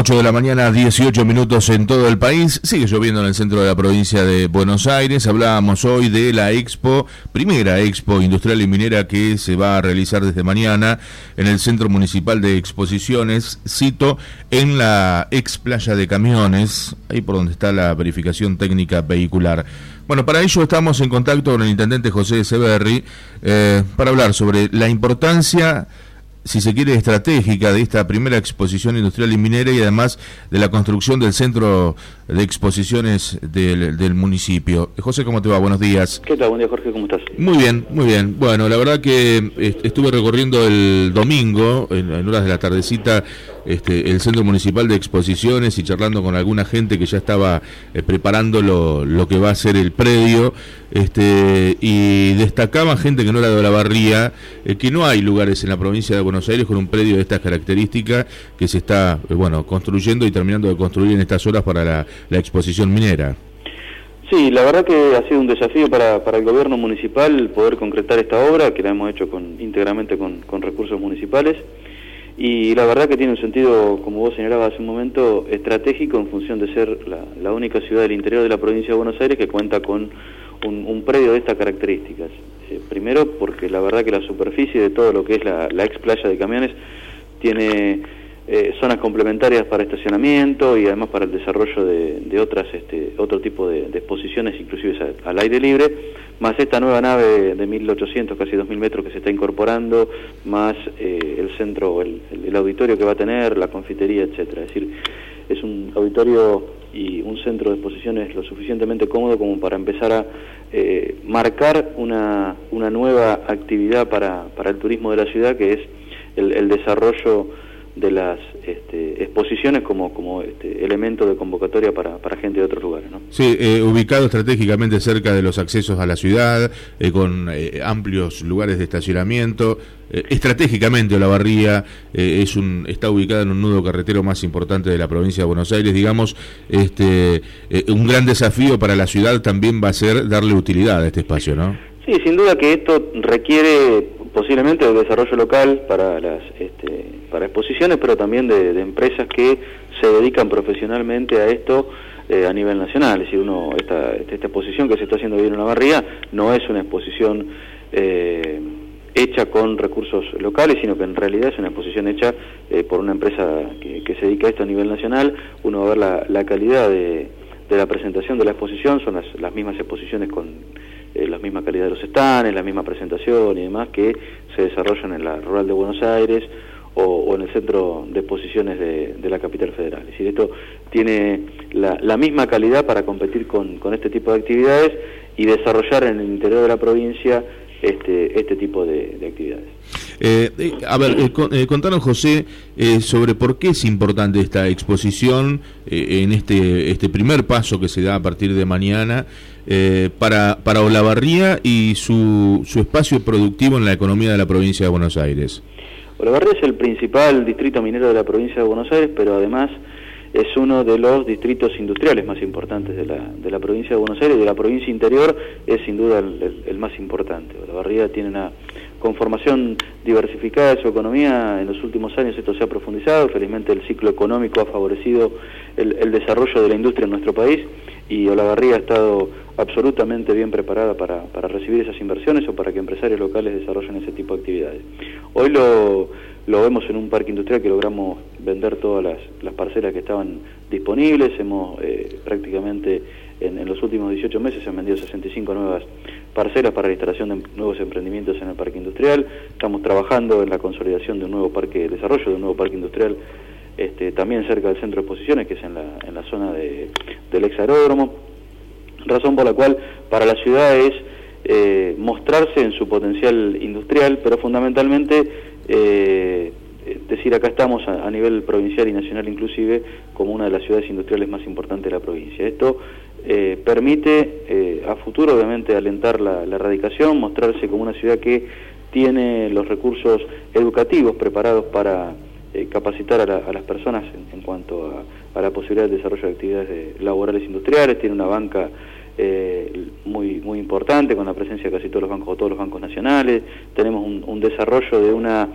8 de la mañana, 18 minutos en todo el país. Sigue lloviendo en el centro de la provincia de Buenos Aires. Hablábamos hoy de la expo, primera expo industrial y minera que se va a realizar desde mañana en el Centro Municipal de Exposiciones, cito, en la ex playa de camiones, ahí por donde está la verificación técnica vehicular. Bueno, para ello estamos en contacto con el intendente José Severri eh, para hablar sobre la importancia si se quiere, estratégica de esta primera exposición industrial y minera y además de la construcción del centro de exposiciones del, municipio. José, ¿cómo te va? Buenos días. ¿Qué tal? Buen día, Jorge, ¿cómo estás? Muy bien, muy bien. Bueno, la verdad que estuve recorriendo el domingo, en, horas de la tardecita, este, el centro municipal de exposiciones y charlando con alguna gente que ya estaba eh, preparando lo, lo, que va a ser el predio, este, y destacaba gente que no era de la barría, eh, que no hay lugares en la provincia de Buenos Aires con un predio de estas características que se está, eh, bueno, construyendo y terminando de construir en estas horas para la, exposición minera. Sí, la verdad que ha sido un desafío para, para, el gobierno municipal poder concretar esta obra, que la hemos hecho con, íntegramente con, con, recursos municipales, y la verdad que tiene un sentido, como vos señalabas hace un momento, estratégico en función de ser la, única ciudad del interior de la provincia de Buenos Aires que cuenta con un, predio de estas características. Eh, primero porque la verdad que la superficie de todo lo que es la, ex playa de camiones tiene eh, zonas complementarias para estacionamiento y además para el desarrollo de, otras este, otro tipo de, exposiciones, inclusive al aire libre, más esta nueva nave de 1.800, casi 2.000 metros que se está incorporando, más eh, el centro, el, auditorio que va a tener, la confitería, etcétera. Es decir, es un auditorio y un centro de exposiciones lo suficientemente cómodo como para empezar a eh, marcar una, una nueva actividad para, para el turismo de la ciudad que es el desarrollo de las este, exposiciones como, como este, elemento de convocatoria para, para, gente de otros lugares. ¿no? Sí, eh, ubicado estratégicamente cerca de los accesos a la ciudad, eh, con eh, amplios lugares de estacionamiento. estratégicamente Olavarría es un, está ubicada en un nudo carretero más importante de la provincia de Buenos Aires. Digamos, este, un gran desafío para la ciudad también va a ser darle utilidad a este espacio, ¿no? Sí, sin duda que esto requiere posiblemente el desarrollo local para las este, para exposiciones, pero también de, empresas que se dedican profesionalmente a esto eh, a nivel nacional. Es decir, uno esta, esta exposición que se está haciendo bien en la barría no es una exposición eh, hecha con recursos locales, sino que en realidad es una exposición hecha eh, por una empresa que, se dedica a esto a nivel nacional. Uno va a ver la, la calidad de, de la presentación de la exposición, son las, las mismas exposiciones con eh, la misma calidad de los stands, la misma presentación y demás que se desarrollan en la rural de Buenos Aires o, en el centro de exposiciones de, la capital federal. Es decir, esto tiene la, misma calidad para competir con, con, este tipo de actividades y desarrollar en el interior de la provincia este, este tipo de, actividades. Eh, eh, a ver, eh, contanos José sobre por qué es importante esta exposición en este, este primer paso que se da a partir de mañana para, para Olavarría y su, su espacio productivo en la economía de la provincia de Buenos Aires. Olavarría es el principal distrito minero de la provincia de Buenos Aires, pero además es uno de los distritos industriales más importantes de la, de la provincia de Buenos Aires y de la provincia interior es sin duda el, más importante. La barriga tiene una conformación diversificada de su economía, en los últimos años esto se ha profundizado, felizmente el ciclo económico ha favorecido el, desarrollo de la industria en nuestro país y Olavarría ha estado absolutamente bien preparada para, para recibir esas inversiones o para que empresarios locales desarrollen ese tipo de actividades. Hoy lo lo vemos en un parque industrial que logramos vender todas las, parcelas que estaban disponibles. Hemos eh, prácticamente en, los últimos 18 meses se han vendido 65 nuevas parcelas para la instalación de nuevos emprendimientos en el parque industrial. Estamos trabajando en la consolidación de un nuevo parque de desarrollo, de un nuevo parque industrial este, también cerca del centro de exposiciones, que es en la, en la zona del ex aeródromo. Razón por la cual para la ciudad es eh, mostrarse en su potencial industrial, pero fundamentalmente eh, decir, acá estamos a, nivel provincial y nacional inclusive como una de las ciudades industriales más importantes de la provincia. Esto eh, permite eh, a futuro obviamente alentar la, erradicación, mostrarse como una ciudad que tiene los recursos educativos preparados para eh, capacitar a, las personas en, cuanto a, la posibilidad de desarrollo de actividades laborales industriales, tiene una banca muy muy importante con la presencia de casi todos los bancos o todos los bancos nacionales. Tenemos un, desarrollo de una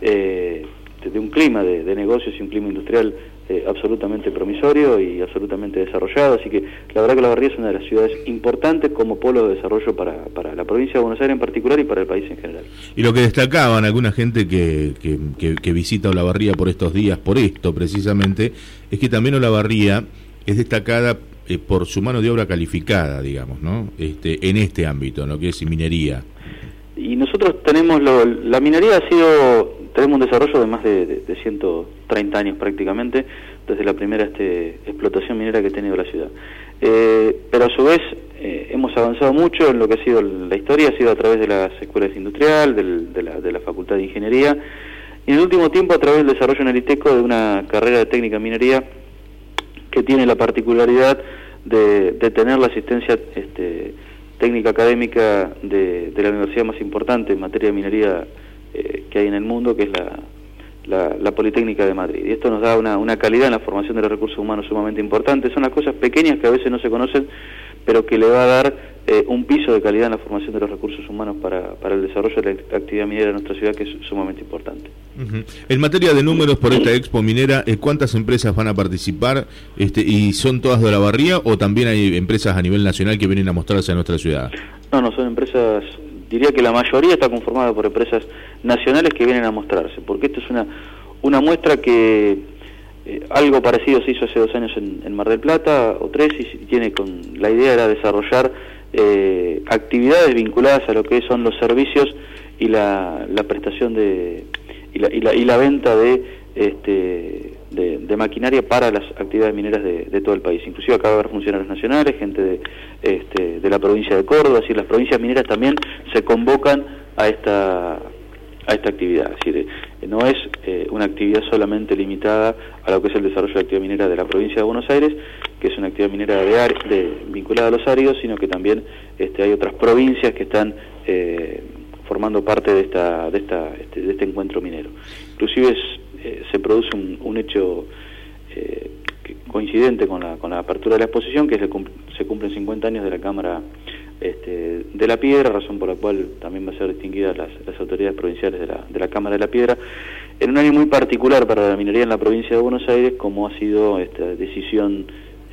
eh, de un clima de, negocios y un clima industrial eh, absolutamente promisorio y absolutamente desarrollado, así que la verdad que La Barría es una de las ciudades importantes como polo de desarrollo para, para la provincia de Buenos Aires en particular y para el país en general. Y lo que destacaban alguna gente que, que, que, visita Olavarría por estos días, por esto precisamente, es que también Olavarría es destacada eh, por su mano de obra calificada, digamos, ¿no? Este, en este ámbito, en lo que es minería. Y nosotros tenemos, la minería ha sido, tenemos un desarrollo de más de, 130 años prácticamente, desde la primera este, explotación minera que ha tenido la ciudad. Eh, pero a su vez eh, hemos avanzado mucho en lo que ha sido la historia, ha sido a través de las escuelas industriales, de, la, Facultad de Ingeniería, y en el último tiempo a través del desarrollo en el ITECO de una carrera de técnica minería que tiene la particularidad de, tener la asistencia este, técnica académica de, la universidad más importante en materia de minería eh, que hay en el mundo, que es la, la, Politécnica de Madrid. Y esto nos da una, una calidad en la formación de los recursos humanos sumamente importante. Son las cosas pequeñas que a veces no se conocen, pero que le va a dar eh, un piso de calidad en la formación de los recursos humanos para, para, el desarrollo de la actividad minera en nuestra ciudad, que es sumamente importante. En materia de números por esta expo minera, eh, ¿cuántas empresas van a participar? Este, ¿Y son todas de la barría o también hay empresas a nivel nacional que vienen a mostrarse a nuestra ciudad? No, no, son empresas, diría que la mayoría está conformada por empresas nacionales que vienen a mostrarse, porque esto es una, una muestra que eh, algo parecido se hizo hace dos años en, Mar del Plata, o tres, y tiene con la idea era desarrollar eh, actividades vinculadas a lo que son los servicios y la, prestación de y la, y la, y la venta de, este, de, maquinaria para las actividades mineras de, todo el país. Inclusive acaba de haber funcionarios nacionales, gente de, este, de la provincia de Córdoba, es las provincias mineras también se convocan a esta a esta actividad. Es decir, eh, no es eh, una actividad solamente limitada a lo que es el desarrollo de la actividad minera de la provincia de Buenos Aires, que es una actividad minera de, vinculada a los áridos, sino que también este, hay otras provincias que están eh, formando parte de, esta, de, esta, este, de este encuentro minero. Inclusive se produce un, hecho coincidente con la, con la apertura de la exposición, que se, se cumplen 50 años de la Cámara este, de la Piedra, razón por la cual también va a ser distinguida las, autoridades provinciales de la, de la, Cámara de la Piedra, en un año muy particular para la minería en la provincia de Buenos Aires, como ha sido esta decisión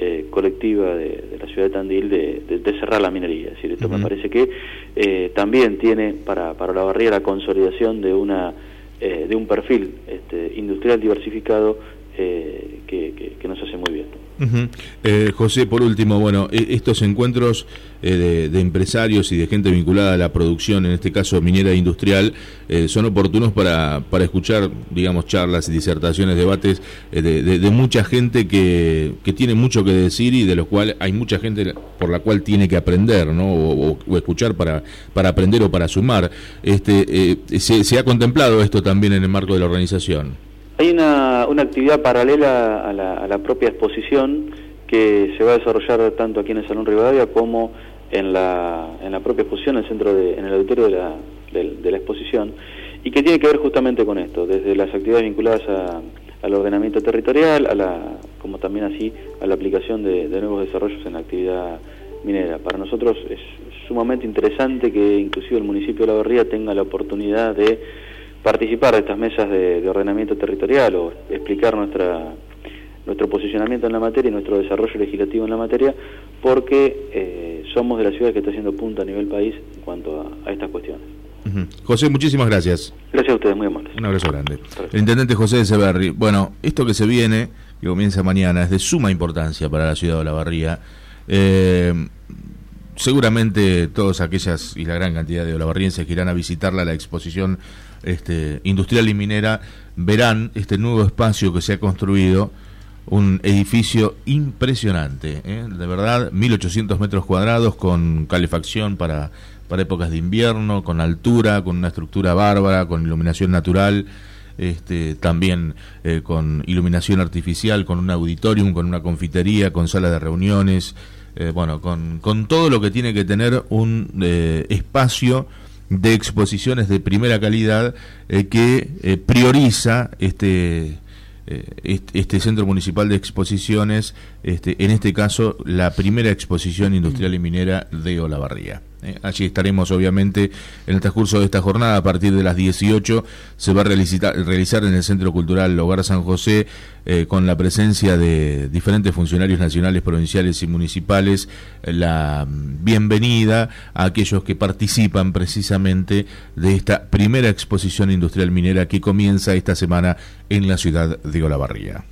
eh, colectiva de, la ciudad de Tandil de, cerrar la minería. Es decir, esto me parece que eh, también tiene para, para la barriera la consolidación de, una, eh, de un perfil este, industrial diversificado que, que nos hace muy bien. Eh, José, por último, bueno, e, estos encuentros eh, de, empresarios y de gente vinculada a la producción, en este caso minera industrial, eh, son oportunos para, para escuchar, digamos, charlas, disertaciones, debates de, mucha gente que, que, tiene mucho que decir y de los cuales hay mucha gente por la cual tiene que aprender, ¿no? O, escuchar para, para aprender o para sumar. Este, se, se ha contemplado esto también en el marco de la organización. Hay una, una actividad paralela a la, a propia exposición que se va a desarrollar tanto aquí en el Salón Rivadavia como en la, en la propia exposición, en el centro de, en el auditorio de la, de, la exposición, y que tiene que ver justamente con esto, desde las actividades vinculadas al ordenamiento territorial, a la, como también así a la aplicación de, de nuevos desarrollos en la actividad minera. Para nosotros es sumamente interesante que inclusive el municipio de La Barría tenga la oportunidad de participar de estas mesas de, ordenamiento territorial o explicar nuestra nuestro posicionamiento en la materia y nuestro desarrollo legislativo en la materia, porque eh, somos de la ciudad que está haciendo punto a nivel país en cuanto a, estas cuestiones. José, muchísimas gracias. Gracias a ustedes, muy amables. Un abrazo grande. El intendente José de Severri. Bueno, esto que se viene, que comienza mañana, es de suma importancia para la ciudad de Olavarría. Eh, seguramente todos aquellas y la gran cantidad de olavarrienses que irán a visitarla, la exposición este, industrial y minera, verán este nuevo espacio que se ha construido, un edificio impresionante, ¿eh? de verdad, 1800 metros cuadrados con calefacción para, para épocas de invierno, con altura, con una estructura bárbara, con iluminación natural. Este, también eh, con iluminación artificial, con un auditorium, con una confitería, con sala de reuniones, eh, bueno, con, con, todo lo que tiene que tener un espacio de exposiciones de primera calidad eh, que eh, prioriza este, eh, este centro municipal de exposiciones, este, en este caso la primera exposición industrial y minera de Olavarría. Eh, allí estaremos obviamente en el transcurso de esta jornada a partir de las 18 se va a realizar, en el Centro Cultural Hogar San José eh, con la presencia de diferentes funcionarios nacionales, provinciales y municipales la mm, bienvenida a aquellos que participan precisamente de esta primera exposición industrial minera que comienza esta semana en la ciudad de Olavarría.